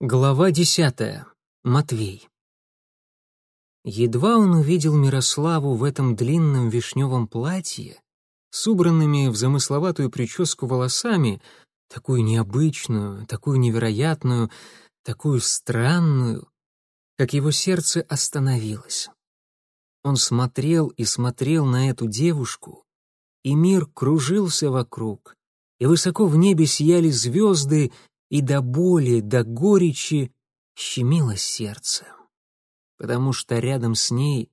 Глава десятая. Матвей. Едва он увидел Мирославу в этом длинном вишневом платье, с убранными в замысловатую прическу волосами, такую необычную, такую невероятную, такую странную, как его сердце остановилось. Он смотрел и смотрел на эту девушку, и мир кружился вокруг, и высоко в небе сияли звезды, и до боли, до горечи щемило сердце. Потому что рядом с ней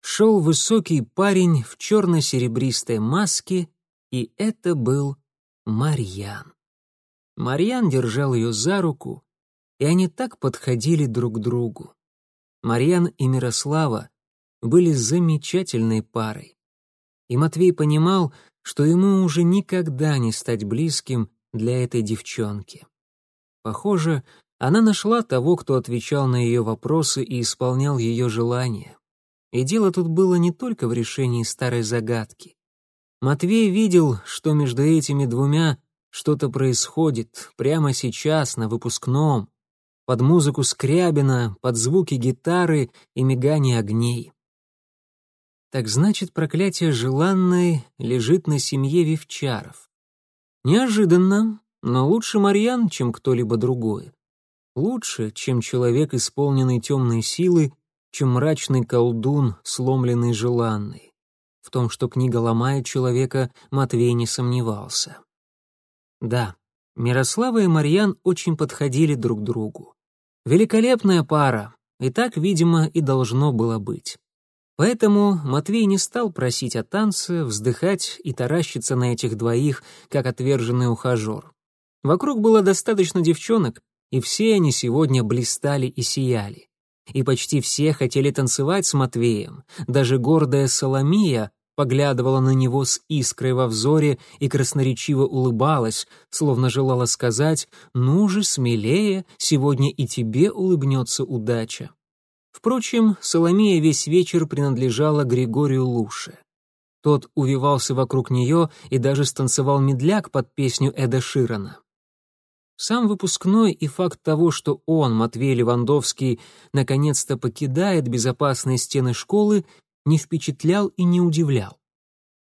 шел высокий парень в черно-серебристой маске, и это был Марьян. Марьян держал ее за руку, и они так подходили друг к другу. Марьян и Мирослава были замечательной парой. И Матвей понимал, что ему уже никогда не стать близким для этой девчонки. Похоже, она нашла того, кто отвечал на ее вопросы и исполнял ее желания. И дело тут было не только в решении старой загадки. Матвей видел, что между этими двумя что-то происходит прямо сейчас, на выпускном, под музыку Скрябина, под звуки гитары и мигание огней. Так значит, проклятие желанной лежит на семье Вивчаров. Неожиданно, но лучше Марьян, чем кто-либо другой. Лучше, чем человек, исполненный темной силы, чем мрачный колдун, сломленный желанный. В том, что книга ломает человека, Матвей не сомневался. Да, Мирослава и Марьян очень подходили друг другу. Великолепная пара, и так, видимо, и должно было быть. Поэтому Матвей не стал просить о танце, вздыхать и таращиться на этих двоих, как отверженный ухажер. Вокруг было достаточно девчонок, и все они сегодня блистали и сияли. И почти все хотели танцевать с Матвеем, даже гордая Соломия поглядывала на него с искрой во взоре и красноречиво улыбалась, словно желала сказать «Ну же, смелее, сегодня и тебе улыбнется удача». Впрочем, Соломия весь вечер принадлежала Григорию Луше. Тот увивался вокруг нее и даже станцевал медляк под песню Эда Ширана. Сам выпускной и факт того, что он, Матвей Левандовский, наконец-то покидает безопасные стены школы, не впечатлял и не удивлял.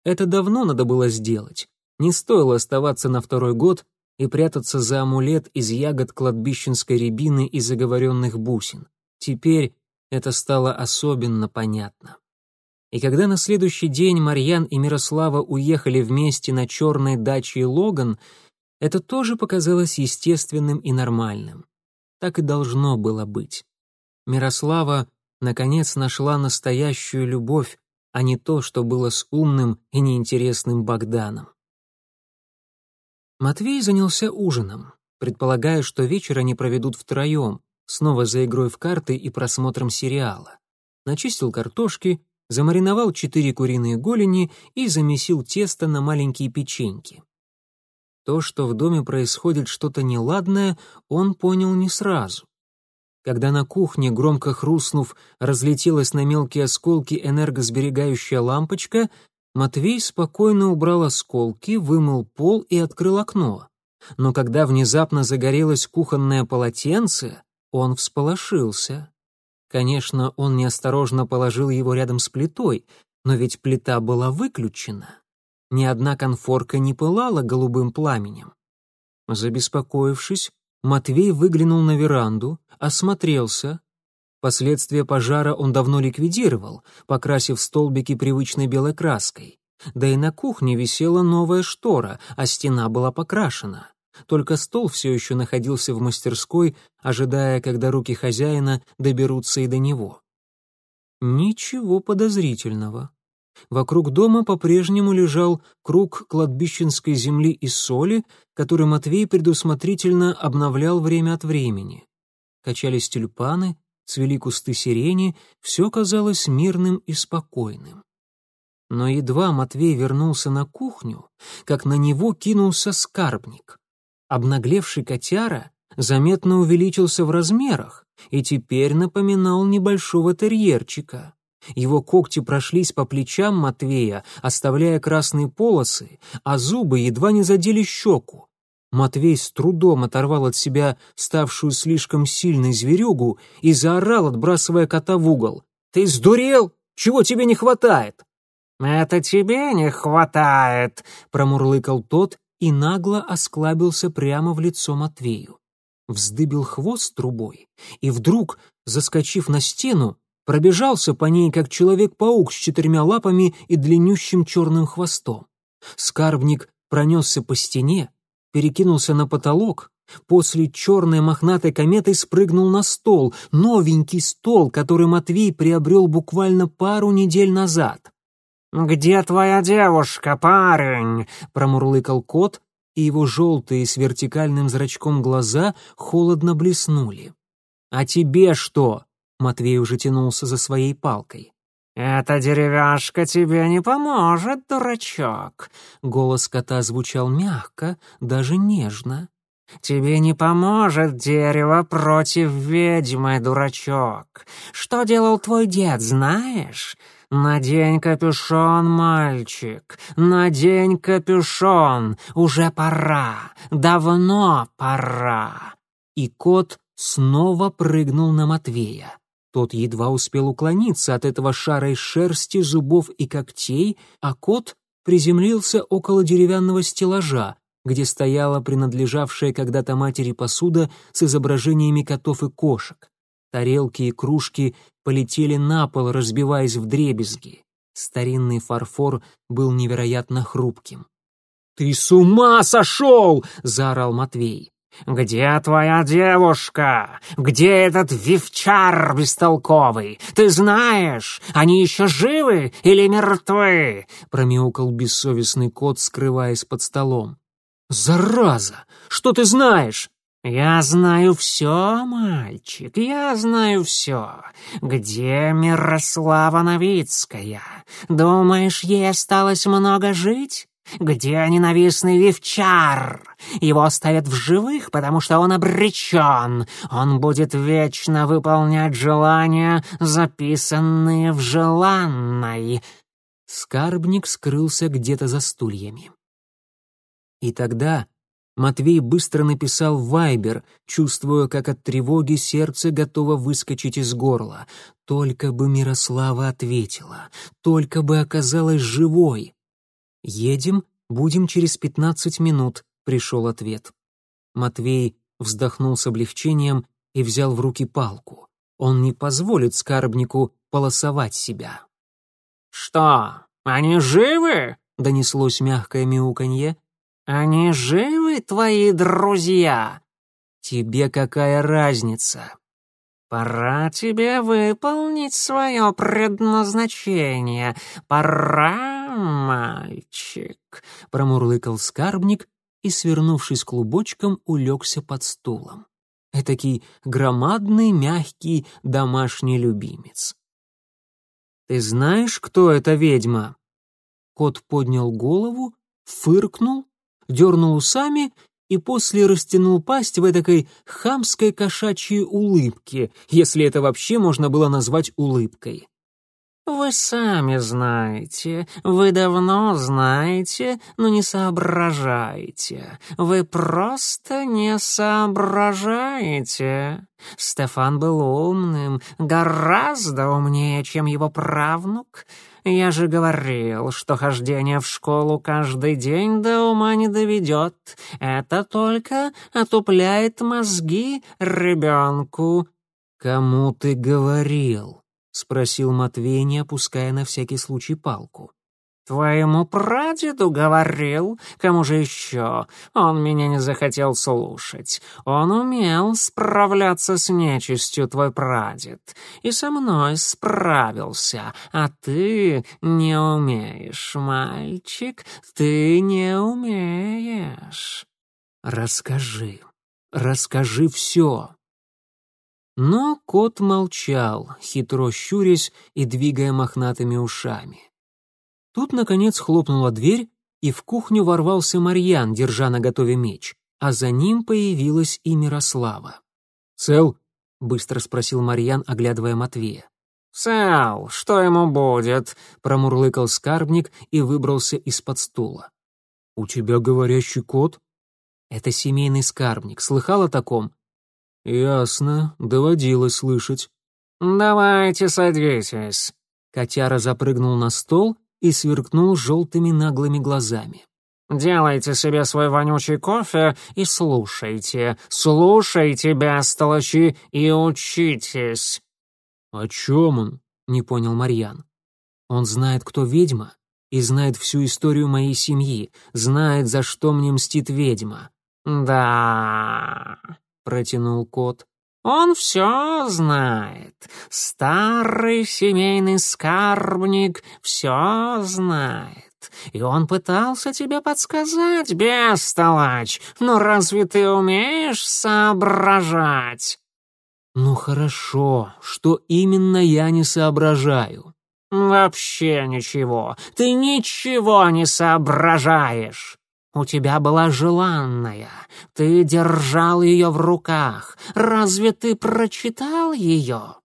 Это давно надо было сделать. Не стоило оставаться на второй год и прятаться за амулет из ягод кладбищенской рябины и заговоренных бусин. Теперь это стало особенно понятно. И когда на следующий день Марьян и Мирослава уехали вместе на черной даче Логан — это тоже показалось естественным и нормальным. Так и должно было быть. Мирослава, наконец, нашла настоящую любовь, а не то, что было с умным и неинтересным Богданом. Матвей занялся ужином, предполагая, что вечер они проведут втроем, снова за игрой в карты и просмотром сериала. Начистил картошки, замариновал четыре куриные голени и замесил тесто на маленькие печеньки. То, что в доме происходит что-то неладное, он понял не сразу. Когда на кухне, громко хрустнув, разлетелась на мелкие осколки энергосберегающая лампочка, Матвей спокойно убрал осколки, вымыл пол и открыл окно. Но когда внезапно загорелось кухонное полотенце, он всполошился. Конечно, он неосторожно положил его рядом с плитой, но ведь плита была выключена. Ни одна конфорка не пылала голубым пламенем. Забеспокоившись, Матвей выглянул на веранду, осмотрелся. Последствия пожара он давно ликвидировал, покрасив столбики привычной белой краской. Да и на кухне висела новая штора, а стена была покрашена. Только стол все еще находился в мастерской, ожидая, когда руки хозяина доберутся и до него. Ничего подозрительного. Вокруг дома по-прежнему лежал круг кладбищенской земли и соли, который Матвей предусмотрительно обновлял время от времени. Качались тюльпаны, цвели кусты сирени, все казалось мирным и спокойным. Но едва Матвей вернулся на кухню, как на него кинулся скарбник. Обнаглевший котяра заметно увеличился в размерах и теперь напоминал небольшого терьерчика. Его когти прошлись по плечам Матвея, оставляя красные полосы, а зубы едва не задели щеку. Матвей с трудом оторвал от себя ставшую слишком сильной зверюгу и заорал, отбрасывая кота в угол. «Ты сдурел? Чего тебе не хватает?» «Это тебе не хватает», — промурлыкал тот и нагло осклабился прямо в лицо Матвею. Вздыбил хвост трубой и вдруг, заскочив на стену, пробежался по ней, как человек-паук с четырьмя лапами и длиннющим черным хвостом. Скарбник пронесся по стене, перекинулся на потолок, после черной мохнатой кометы спрыгнул на стол, новенький стол, который Матвей приобрел буквально пару недель назад. «Где твоя девушка, парень?» — промурлыкал кот, и его желтые с вертикальным зрачком глаза холодно блеснули. «А тебе что?» — Матвей уже тянулся за своей палкой. «Эта деревяшка тебе не поможет, дурачок!» Голос кота звучал мягко, даже нежно. «Тебе не поможет дерево против ведьмы, дурачок. Что делал твой дед, знаешь? Надень капюшон, мальчик, надень капюшон, уже пора, давно пора!» И кот снова прыгнул на Матвея. Тот едва успел уклониться от этого шара из шерсти, зубов и когтей, а кот приземлился около деревянного стеллажа, где стояла принадлежавшая когда-то матери посуда с изображениями котов и кошек. Тарелки и кружки полетели на пол, разбиваясь в дребезги. Старинный фарфор был невероятно хрупким. «Ты с ума сошел!» — заорал Матвей. «Где твоя девушка? Где этот вивчар бестолковый? Ты знаешь, они еще живы или мертвы?» — промяукал бессовестный кот, скрываясь под столом. «Зараза! Что ты знаешь?» «Я знаю все, мальчик, я знаю все. Где Мирослава Новицкая? Думаешь, ей осталось много жить? Где ненавистный Вивчар? Его оставят в живых, потому что он обречен. Он будет вечно выполнять желания, записанные в желанной». Скарбник скрылся где-то за стульями. И тогда Матвей быстро написал Вайбер, чувствуя, как от тревоги сердце готово выскочить из горла. Только бы Мирослава ответила, только бы оказалась живой. «Едем, будем через пятнадцать минут», — пришел ответ. Матвей вздохнул с облегчением и взял в руки палку. Он не позволит скарбнику полосовать себя. «Что, они живы?» — донеслось мягкое мяуканье. «Они живы, твои друзья?» «Тебе какая разница?» «Пора тебе выполнить свое предназначение. Пора, мальчик», — промурлыкал скарбник и, свернувшись клубочком, улегся под стулом. Этакий громадный, мягкий домашний любимец. «Ты знаешь, кто эта ведьма?» Кот поднял голову, фыркнул дернул усами и после растянул пасть в этой хамской кошачьей улыбке, если это вообще можно было назвать улыбкой. «Вы сами знаете, вы давно знаете, но не соображаете. Вы просто не соображаете. Стефан был умным, гораздо умнее, чем его правнук. Я же говорил, что хождение в школу каждый день до ума не доведет. Это только отупляет мозги ребенку». «Кому ты говорил?» — спросил Матвей, не опуская на всякий случай палку. «Твоему прадеду говорил, кому же еще? Он меня не захотел слушать. Он умел справляться с нечистью, твой прадед, и со мной справился, а ты не умеешь, мальчик, ты не умеешь». «Расскажи, расскажи все». Но кот молчал, хитро щурясь и двигая мохнатыми ушами. Тут, наконец, хлопнула дверь, и в кухню ворвался Марьян, держа на готове меч, а за ним появилась и Мирослава. «Цел?» — быстро спросил Марьян, оглядывая Матвея. «Цел, что ему будет?» — промурлыкал скарбник и выбрался из-под стула. «У тебя говорящий кот?» Это семейный скарбник. Слыхал о таком?» «Ясно. Доводилось слышать». «Давайте садитесь». Котяра запрыгнул на стол и сверкнул желтыми наглыми глазами. «Делайте себе свой вонючий кофе и слушайте, слушайте, бестолочи, и учитесь». «О чем он?» — не понял Марьян. «Он знает, кто ведьма, и знает всю историю моей семьи, знает, за что мне мстит ведьма». «Да...» — протянул кот. «Он все знает. Старый семейный скарбник все знает. И он пытался тебе подсказать, бестолочь. Но разве ты умеешь соображать?» «Ну хорошо, что именно я не соображаю?» «Вообще ничего. Ты ничего не соображаешь. У тебя была желанная. Ты держал ее в руках. Разве ты прочитал ее?»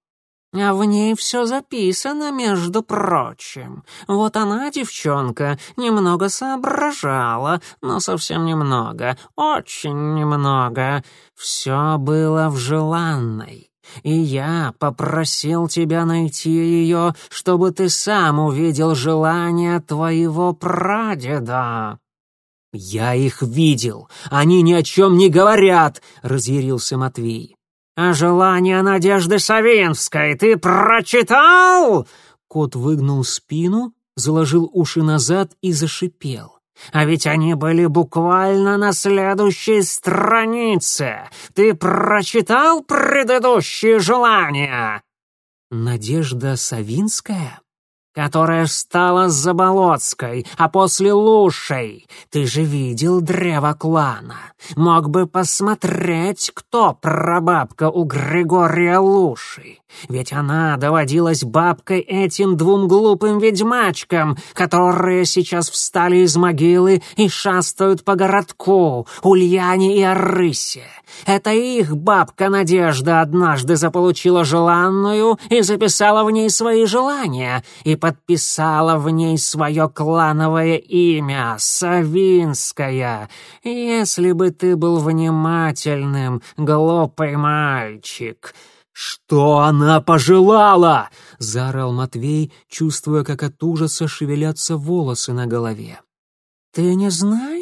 А в ней все записано, между прочим. Вот она, девчонка, немного соображала, но совсем немного, очень немного. Все было в желанной. И я попросил тебя найти ее, чтобы ты сам увидел желание твоего прадеда». «Я их видел! Они ни о чем не говорят!» — разъярился Матвей. «А желание Надежды Савинской ты прочитал?» Кот выгнул спину, заложил уши назад и зашипел. «А ведь они были буквально на следующей странице. Ты прочитал предыдущие желания?» «Надежда Савинская?» Которая стала Заболоцкой, а после Лушей. Ты же видел древо клана. Мог бы посмотреть, кто прабабка у Григория Луши. Ведь она доводилась бабкой этим двум глупым ведьмачкам, которые сейчас встали из могилы и шастают по городку, Ульяне и Арысе. Это их бабка Надежда однажды заполучила желанную и записала в ней свои желания, и подписала в ней свое клановое имя — Савинская. Если бы ты был внимательным, глупый мальчик. «Что она пожелала?» — заорал Матвей, чувствуя, как от ужаса шевелятся волосы на голове. «Ты не знаешь,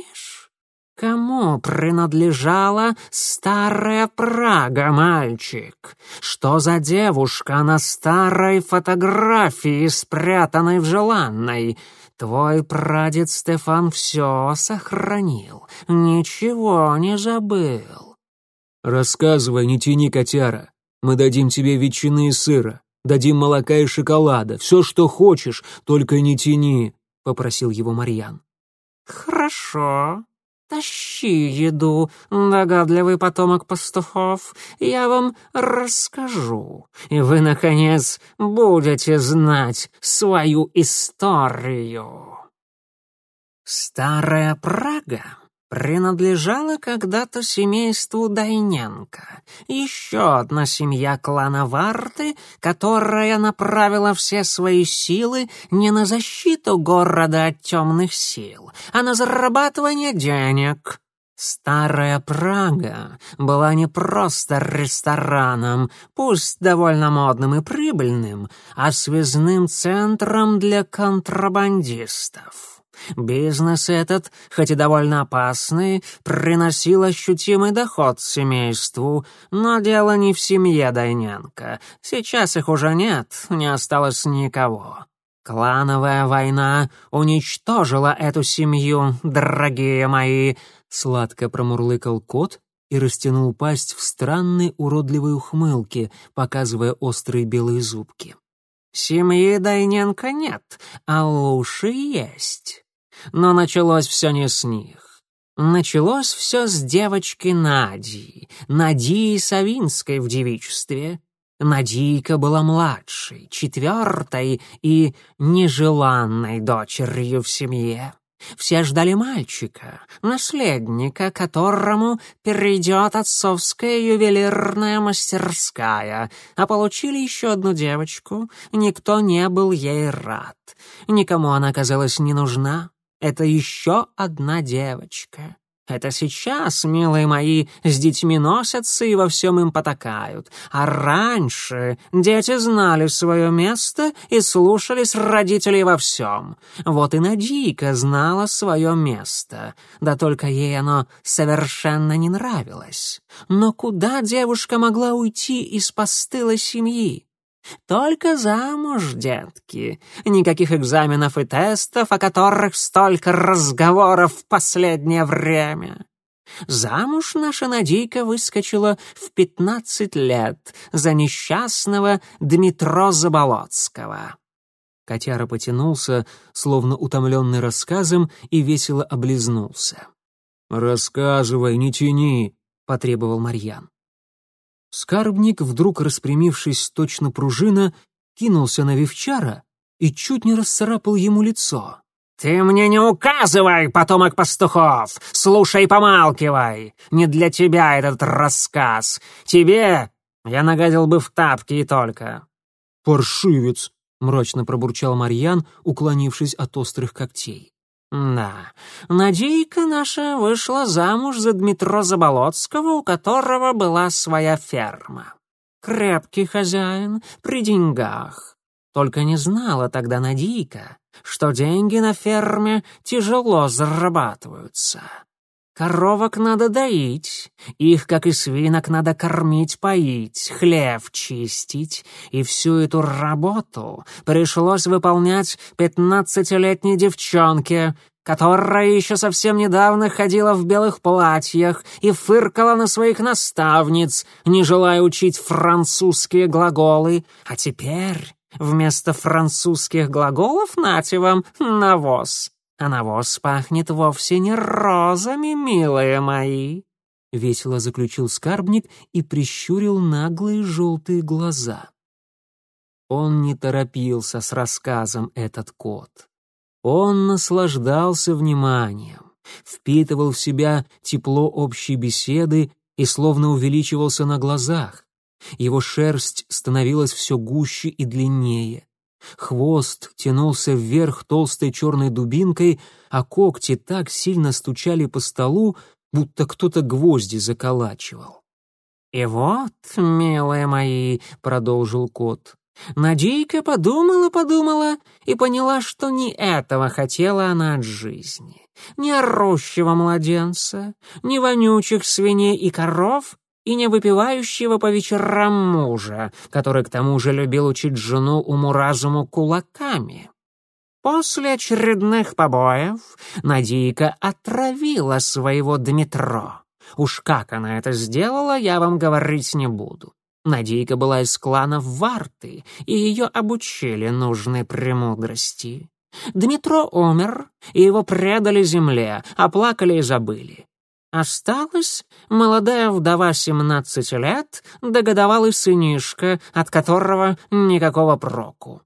кому принадлежала старая Прага, мальчик? Что за девушка на старой фотографии, спрятанной в желанной?» Твой прадед Стефан все сохранил, ничего не забыл. Рассказывай, не тяни котяра. Мы дадим тебе ветчины и сыра, дадим молока и шоколада, все, что хочешь, только не тяни», — попросил его Марьян. «Хорошо. Тащи еду, догадливый потомок пастухов. Я вам расскажу, и вы, наконец, будете знать свою историю». Старая Прага принадлежала когда-то семейству Дайненко, еще одна семья клана Варты, которая направила все свои силы не на защиту города от темных сил, а на зарабатывание денег. Старая Прага была не просто рестораном, пусть довольно модным и прибыльным, а связным центром для контрабандистов. Бизнес этот, хоть и довольно опасный, приносил ощутимый доход семейству, но дело не в семье Дайненко. Сейчас их уже нет, не осталось никого. Клановая война уничтожила эту семью, дорогие мои, сладко промурлыкал кот и растянул пасть в странной уродливой ухмылке, показывая острые белые зубки. Семьи Дайненко нет, а лучше есть. Но началось все не с них. Началось все с девочки Нади, Надии Савинской в девичестве. Надийка была младшей, четвертой и нежеланной дочерью в семье. Все ждали мальчика, наследника, которому перейдет отцовская ювелирная мастерская, а получили еще одну девочку. Никто не был ей рад. Никому она казалась не нужна. Это еще одна девочка. Это сейчас, милые мои, с детьми носятся и во всем им потакают. А раньше дети знали свое место и слушались родителей во всем. Вот и Надийка знала свое место. Да только ей оно совершенно не нравилось. Но куда девушка могла уйти из постылой семьи? Только замуж, детки. Никаких экзаменов и тестов, о которых столько разговоров в последнее время. Замуж наша Надейка выскочила в пятнадцать лет за несчастного Дмитро Заболоцкого. Котяра потянулся, словно утомленный рассказом, и весело облизнулся. «Рассказывай, не тяни», — потребовал Марьян. Скарбник, вдруг распрямившись точно пружина, кинулся на Вивчара и чуть не расцарапал ему лицо. «Ты мне не указывай, потомок пастухов! Слушай, помалкивай! Не для тебя этот рассказ! Тебе я нагадил бы в тапки и только!» «Паршивец!» — мрачно пробурчал Марьян, уклонившись от острых когтей. «Да, Надейка наша вышла замуж за Дмитро Заболоцкого, у которого была своя ферма. Крепкий хозяин, при деньгах. Только не знала тогда Надейка, что деньги на ферме тяжело зарабатываются. Коровок надо доить, их, как и свинок, надо кормить, поить, хлев чистить, и всю эту работу пришлось выполнять пятнадцатилетней девчонке, которая еще совсем недавно ходила в белых платьях и фыркала на своих наставниц, не желая учить французские глаголы, а теперь вместо французских глаголов нате вам навоз. А навоз пахнет вовсе не розами, милые мои!» — весело заключил скарбник и прищурил наглые желтые глаза. Он не торопился с рассказом этот кот. Он наслаждался вниманием, впитывал в себя тепло общей беседы и словно увеличивался на глазах. Его шерсть становилась все гуще и длиннее. Хвост тянулся вверх толстой черной дубинкой, а когти так сильно стучали по столу, будто кто-то гвозди заколачивал. «И вот, милые мои», — продолжил кот, — Надейка подумала-подумала и поняла, что не этого хотела она от жизни. Ни орущего младенца, ни вонючих свиней и коров, и не выпивающего по вечерам мужа, который к тому же любил учить жену уму-разуму кулаками. После очередных побоев Надейка отравила своего Дмитро. Уж как она это сделала, я вам говорить не буду. Надейка была из клана Варты, и ее обучили нужной премудрости. Дмитро умер, и его предали земле, оплакали и забыли. Осталась молодая вдова семнадцати лет, догодовалый сынишка, от которого никакого проку.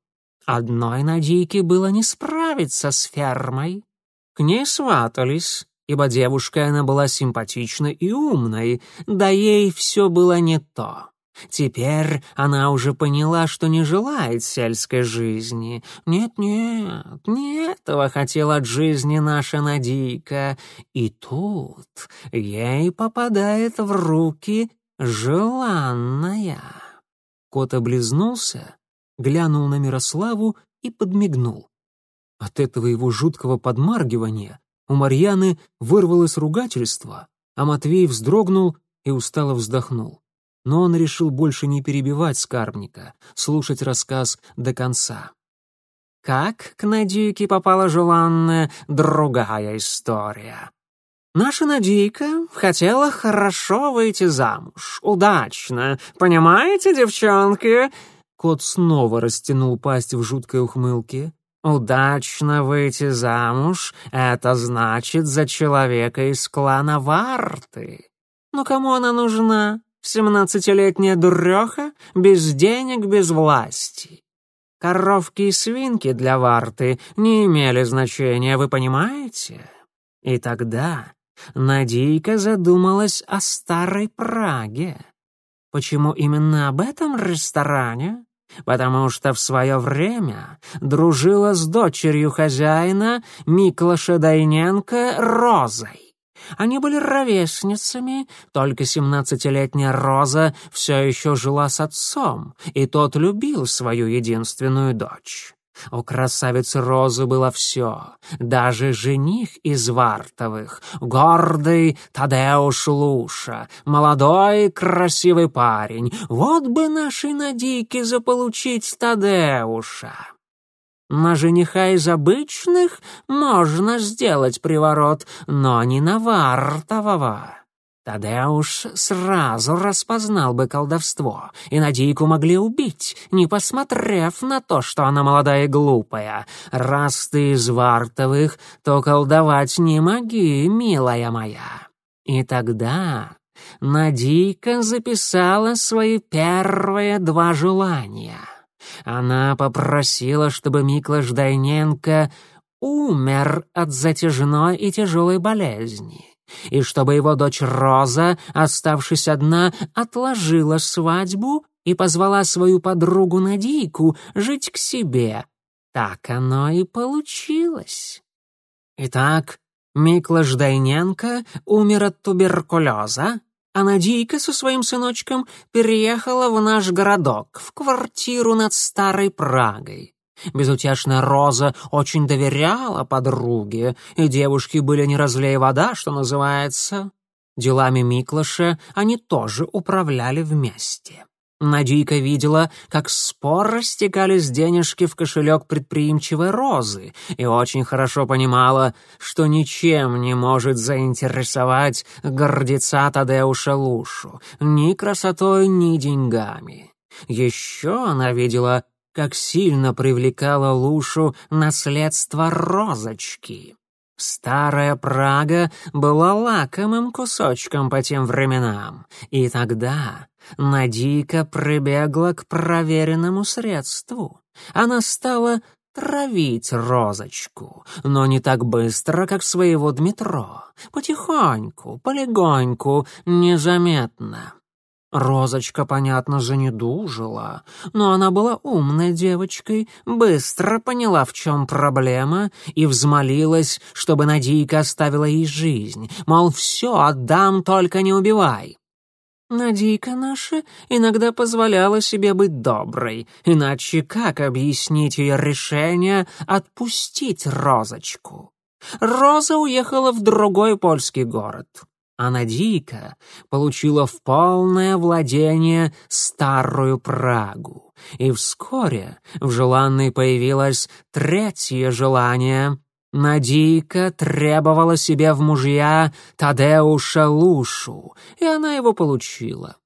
Одной Надейке было не справиться с фермой. К ней сватались, ибо девушка она была симпатичной и умной, да ей все было не то. Теперь она уже поняла, что не желает сельской жизни. Нет-нет, не этого хотела от жизни наша Надийка. И тут ей попадает в руки желанная. Кот облизнулся, глянул на Мирославу и подмигнул. От этого его жуткого подмаргивания у Марьяны вырвалось ругательство, а Матвей вздрогнул и устало вздохнул но он решил больше не перебивать скарбника, слушать рассказ до конца. Как к Надейке попала желанная другая история. Наша Надейка хотела хорошо выйти замуж, удачно, понимаете, девчонки? Кот снова растянул пасть в жуткой ухмылке. Удачно выйти замуж — это значит за человека из клана Варты. Но кому она нужна? Семнадцатилетняя дуреха, без денег, без власти. Коровки и свинки для варты не имели значения, вы понимаете? И тогда Надейка задумалась о старой Праге. Почему именно об этом ресторане? Потому что в свое время дружила с дочерью хозяина Миклаша Дайненко Розой. Они были ровесницами, только семнадцатилетняя Роза все еще жила с отцом, и тот любил свою единственную дочь. У красавицы Розы было все, даже жених из Вартовых, гордый Тадеуш Луша, молодой красивый парень. Вот бы нашей Надейке заполучить Тадеуша. На жениха из обычных можно сделать приворот, но не на Вартового. Тадеуш сразу распознал бы колдовство, и Надейку могли убить, не посмотрев на то, что она молодая и глупая. Раз ты из Вартовых, то колдовать не моги, милая моя. И тогда Надейка записала свои первые два желания. Она попросила, чтобы Миклаш Дайненко умер от затяжной и тяжелой болезни и чтобы его дочь Роза, оставшись одна, отложила свадьбу и позвала свою подругу Надейку жить к себе. Так оно и получилось. Итак, Микла Ждайненко умер от туберкулеза, а Надейка со своим сыночком переехала в наш городок, в квартиру над Старой Прагой. Безутешная Роза очень доверяла подруге, и девушки были не разлей вода, что называется. Делами Миклаша они тоже управляли вместе. Надийка видела, как споро стекались денежки в кошелек предприимчивой Розы, и очень хорошо понимала, что ничем не может заинтересовать гордеца Тадеуша Лушу, ни красотой, ни деньгами. Еще она видела, как сильно привлекало Лушу наследство розочки. Старая Прага была лакомым кусочком по тем временам, и тогда Надика прибегла к проверенному средству. Она стала травить розочку, но не так быстро, как своего Дмитро. Потихоньку, полегоньку, незаметно. Розочка, понятно, занедужила, но она была умной девочкой, быстро поняла, в чем проблема, и взмолилась, чтобы Надийка оставила ей жизнь, мол, все отдам, только не убивай. Надейка наша иногда позволяла себе быть доброй, иначе как объяснить ее решение отпустить Розочку? Роза уехала в другой польский город а Надийка получила в полное владение старую Прагу. И вскоре в желанной появилось третье желание. Надийка требовала себе в мужья Тадеуша Лушу, и она его получила.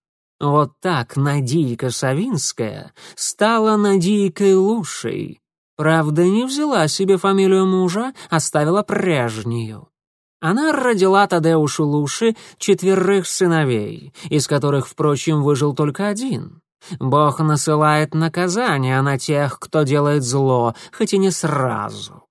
Вот так Надийка Савинская стала Надийкой Лушей. Правда, не взяла себе фамилию мужа, оставила прежнюю. Она родила Тадеушу Луши четверых сыновей, из которых, впрочем, выжил только один. Бог насылает наказание на тех, кто делает зло, хоть и не сразу.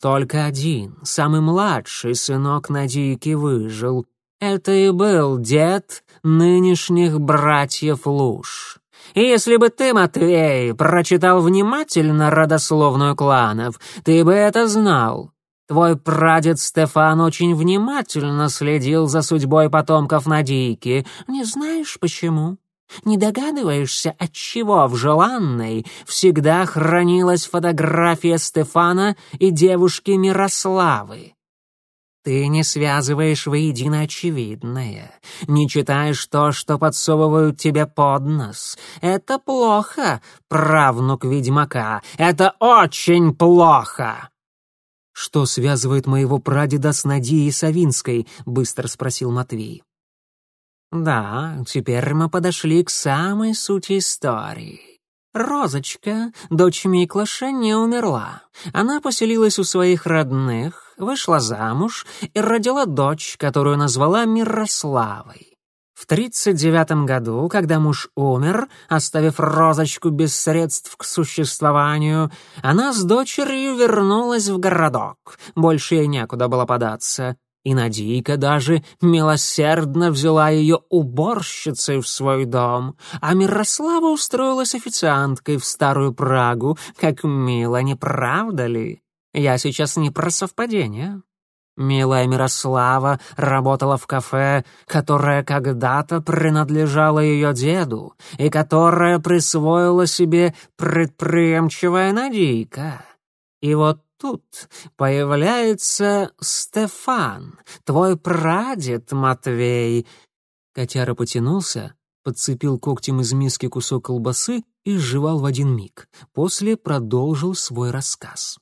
Только один, самый младший сынок Надийки выжил. Это и был дед нынешних братьев Луш. И если бы ты, Матвей, прочитал внимательно родословную кланов, ты бы это знал. Твой прадед Стефан очень внимательно следил за судьбой потомков Надейки. Не знаешь почему? Не догадываешься, отчего в желанной всегда хранилась фотография Стефана и девушки Мирославы? Ты не связываешь воедино очевидное, не читаешь то, что подсовывают тебе под нос. Это плохо, правнук ведьмака, это очень плохо!» «Что связывает моего прадеда с Надией Савинской?» — быстро спросил Матвей. «Да, теперь мы подошли к самой сути истории. Розочка, дочь Миклаша, не умерла. Она поселилась у своих родных, вышла замуж и родила дочь, которую назвала Мирославой. В 39 году, когда муж умер, оставив розочку без средств к существованию, она с дочерью вернулась в городок. Больше ей некуда было податься. И Надийка даже милосердно взяла ее уборщицей в свой дом, а Мирослава устроилась официанткой в Старую Прагу. Как мило, не правда ли? Я сейчас не про совпадение. Милая Мирослава работала в кафе, которое когда-то принадлежало ее деду и которое присвоила себе предприимчивая Надейка. И вот тут появляется Стефан, твой прадед Матвей». Котяра потянулся, подцепил когтем из миски кусок колбасы и сживал в один миг. После продолжил свой рассказ.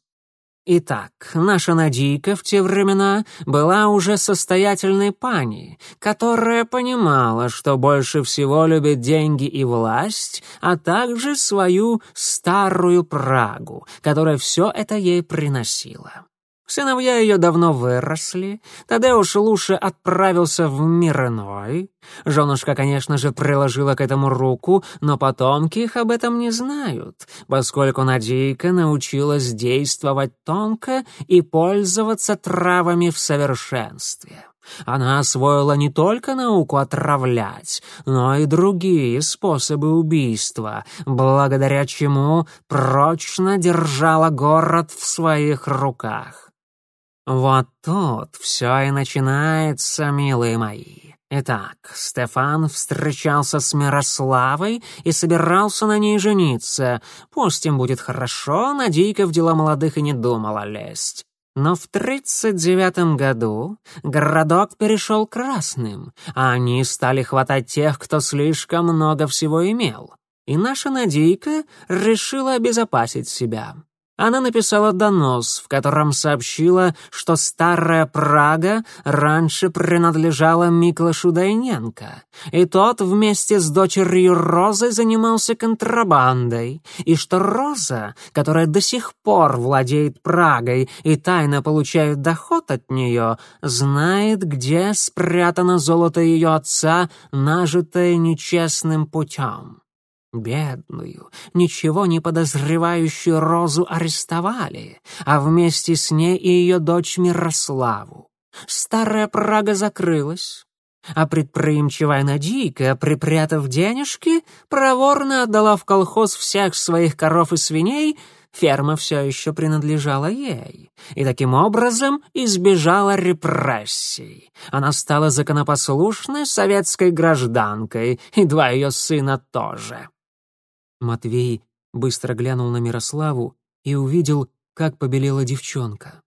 Итак, наша Надийка в те времена была уже состоятельной пани, которая понимала, что больше всего любит деньги и власть, а также свою старую Прагу, которая все это ей приносила. Сыновья ее давно выросли, Тадеуш лучше отправился в мир иной. Женушка, конечно же, приложила к этому руку, но потомки их об этом не знают, поскольку Надейка научилась действовать тонко и пользоваться травами в совершенстве. Она освоила не только науку отравлять, но и другие способы убийства, благодаря чему прочно держала город в своих руках. Вот тут все и начинается, милые мои. Итак, Стефан встречался с Мирославой и собирался на ней жениться. Пусть им будет хорошо, Надейка в дела молодых и не думала лезть. Но в тридцать девятом году городок перешел красным, а они стали хватать тех, кто слишком много всего имел. И наша Надейка решила обезопасить себя. Она написала донос, в котором сообщила, что старая Прага раньше принадлежала Миклашу Дайненко, и тот вместе с дочерью Розой занимался контрабандой, и что Роза, которая до сих пор владеет Прагой и тайно получает доход от нее, знает, где спрятано золото ее отца, нажитое нечестным путем. Бедную, ничего не подозревающую Розу арестовали, а вместе с ней и ее дочь Мирославу. Старая Прага закрылась, а предприимчивая Надийка, припрятав денежки, проворно отдала в колхоз всех своих коров и свиней, ферма все еще принадлежала ей, и таким образом избежала репрессий. Она стала законопослушной советской гражданкой, и два ее сына тоже. Матвей быстро глянул на Мирославу и увидел, как побелела девчонка.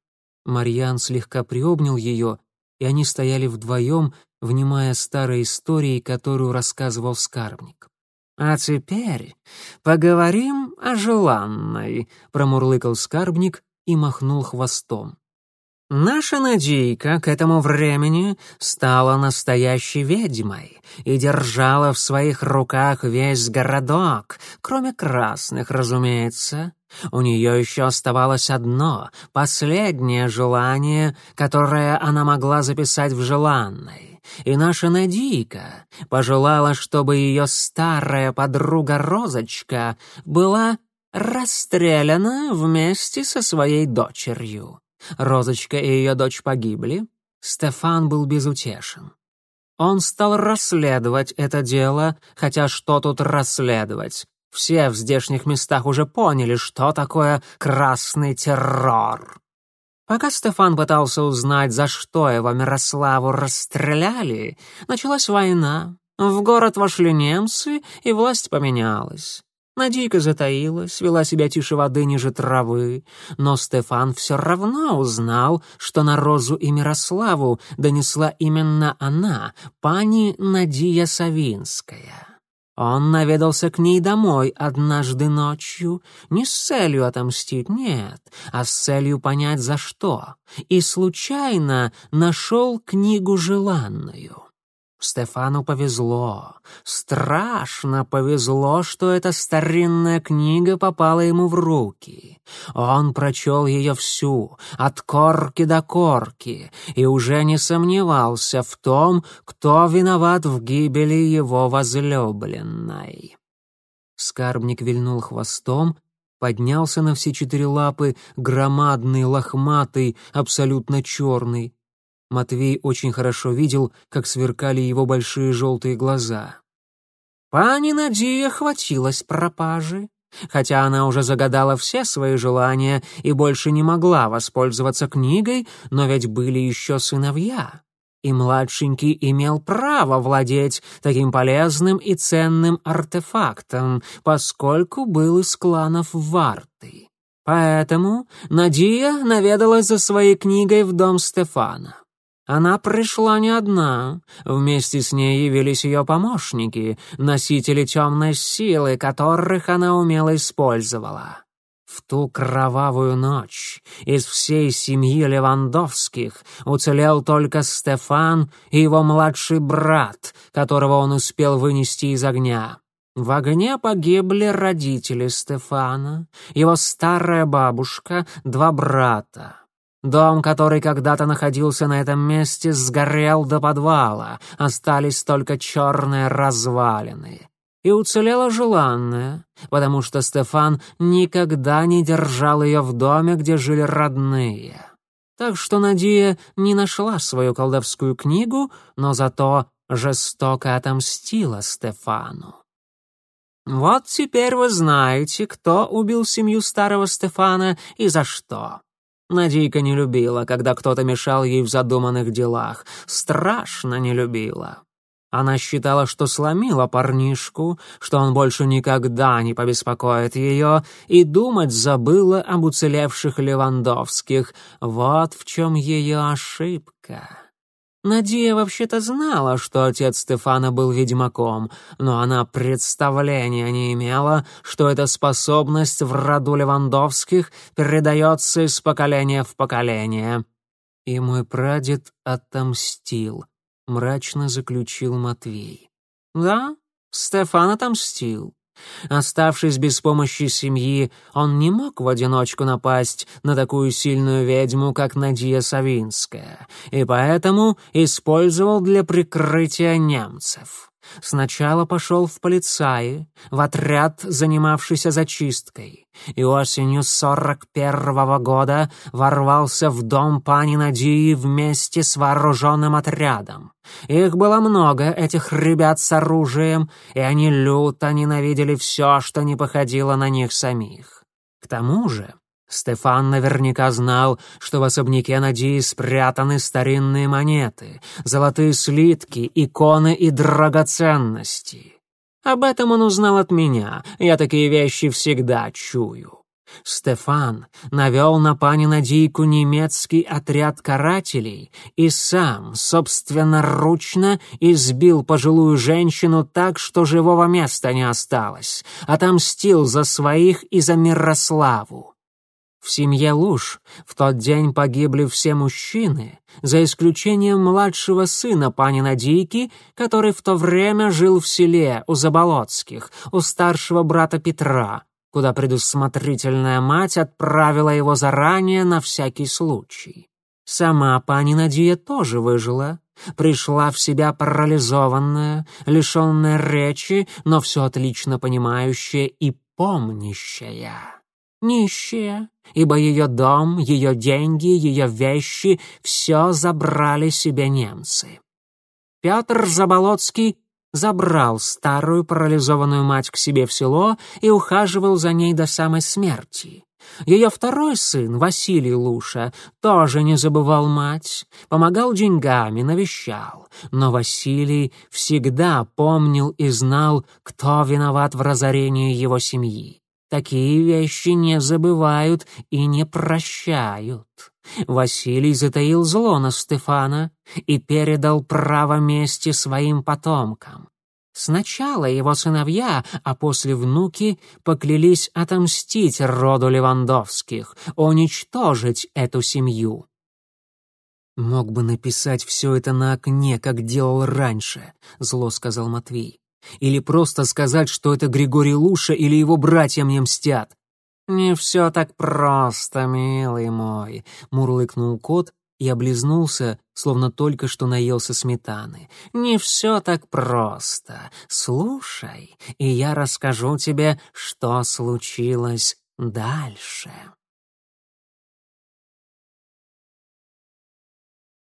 Марьян слегка приобнял ее, и они стояли вдвоем, внимая старой истории, которую рассказывал скарбник. «А теперь поговорим о желанной», — промурлыкал скарбник и махнул хвостом. Наша Надейка к этому времени стала настоящей ведьмой и держала в своих руках весь городок, кроме красных, разумеется. У нее еще оставалось одно, последнее желание, которое она могла записать в желанной. И наша Надейка пожелала, чтобы ее старая подруга Розочка была расстреляна вместе со своей дочерью. Розочка и ее дочь погибли. Стефан был безутешен. Он стал расследовать это дело, хотя что тут расследовать? Все в здешних местах уже поняли, что такое красный террор. Пока Стефан пытался узнать, за что его Мирославу расстреляли, началась война. В город вошли немцы, и власть поменялась. Надейка затаилась, вела себя тише воды ниже травы, но Стефан все равно узнал, что на Розу и Мирославу донесла именно она, пани Надия Савинская. Он наведался к ней домой однажды ночью, не с целью отомстить, нет, а с целью понять за что, и случайно нашел книгу желанную. Стефану повезло, страшно повезло, что эта старинная книга попала ему в руки. Он прочел ее всю, от корки до корки, и уже не сомневался в том, кто виноват в гибели его возлюбленной. Скарбник вильнул хвостом, поднялся на все четыре лапы, громадный, лохматый, абсолютно черный, Матвей очень хорошо видел, как сверкали его большие желтые глаза. Пани Надия хватилась пропажи. Хотя она уже загадала все свои желания и больше не могла воспользоваться книгой, но ведь были еще сыновья. И младшенький имел право владеть таким полезным и ценным артефактом, поскольку был из кланов Варты. Поэтому Надия наведалась за своей книгой в дом Стефана. Она пришла не одна. Вместе с ней явились ее помощники, носители темной силы, которых она умело использовала. В ту кровавую ночь из всей семьи Левандовских уцелел только Стефан и его младший брат, которого он успел вынести из огня. В огне погибли родители Стефана, его старая бабушка, два брата. Дом, который когда-то находился на этом месте, сгорел до подвала, остались только черные развалины. И уцелела желанная, потому что Стефан никогда не держал ее в доме, где жили родные. Так что Надия не нашла свою колдовскую книгу, но зато жестоко отомстила Стефану. Вот теперь вы знаете, кто убил семью старого Стефана и за что. Надейка не любила, когда кто-то мешал ей в задуманных делах. Страшно не любила. Она считала, что сломила парнишку, что он больше никогда не побеспокоит ее, и думать забыла об уцелевших Левандовских. Вот в чем ее ошибка. Надия вообще-то знала, что отец Стефана был ведьмаком, но она представления не имела, что эта способность в роду Левандовских передается из поколения в поколение. «И мой прадед отомстил», — мрачно заключил Матвей. «Да, Стефан отомстил. Оставшись без помощи семьи, он не мог в одиночку напасть на такую сильную ведьму, как Надия Савинская, и поэтому использовал для прикрытия немцев. Сначала пошел в полицаи, в отряд, занимавшийся зачисткой, и осенью сорок первого года ворвался в дом пани Надии вместе с вооруженным отрядом. Их было много, этих ребят с оружием, и они люто ненавидели все, что не походило на них самих. К тому же Стефан наверняка знал, что в особняке Надии спрятаны старинные монеты, золотые слитки, иконы и драгоценности. Об этом он узнал от меня, я такие вещи всегда чую. Стефан навел на пани Надийку немецкий отряд карателей и сам собственноручно избил пожилую женщину так, что живого места не осталось, отомстил за своих и за Мирославу. В семье Луж в тот день погибли все мужчины, за исключением младшего сына пани Надейки, который в то время жил в селе у Заболоцких, у старшего брата Петра, куда предусмотрительная мать отправила его заранее на всякий случай. Сама пани Надия тоже выжила, пришла в себя парализованная, лишенная речи, но все отлично понимающая и помнящая. Нищая, ибо ее дом, ее деньги, ее вещи — все забрали себе немцы. Петр Заболоцкий забрал старую парализованную мать к себе в село и ухаживал за ней до самой смерти. Ее второй сын, Василий Луша, тоже не забывал мать, помогал деньгами, навещал. Но Василий всегда помнил и знал, кто виноват в разорении его семьи. Такие вещи не забывают и не прощают. Василий затаил зло на Стефана и передал право мести своим потомкам. Сначала его сыновья, а после внуки поклялись отомстить роду Левандовских, уничтожить эту семью. «Мог бы написать все это на окне, как делал раньше», — зло сказал Матвей. Или просто сказать, что это Григорий Луша или его братья мне мстят. «Не все так просто, милый мой», — мурлыкнул кот и облизнулся, словно только что наелся сметаны. «Не все так просто. Слушай, и я расскажу тебе, что случилось дальше».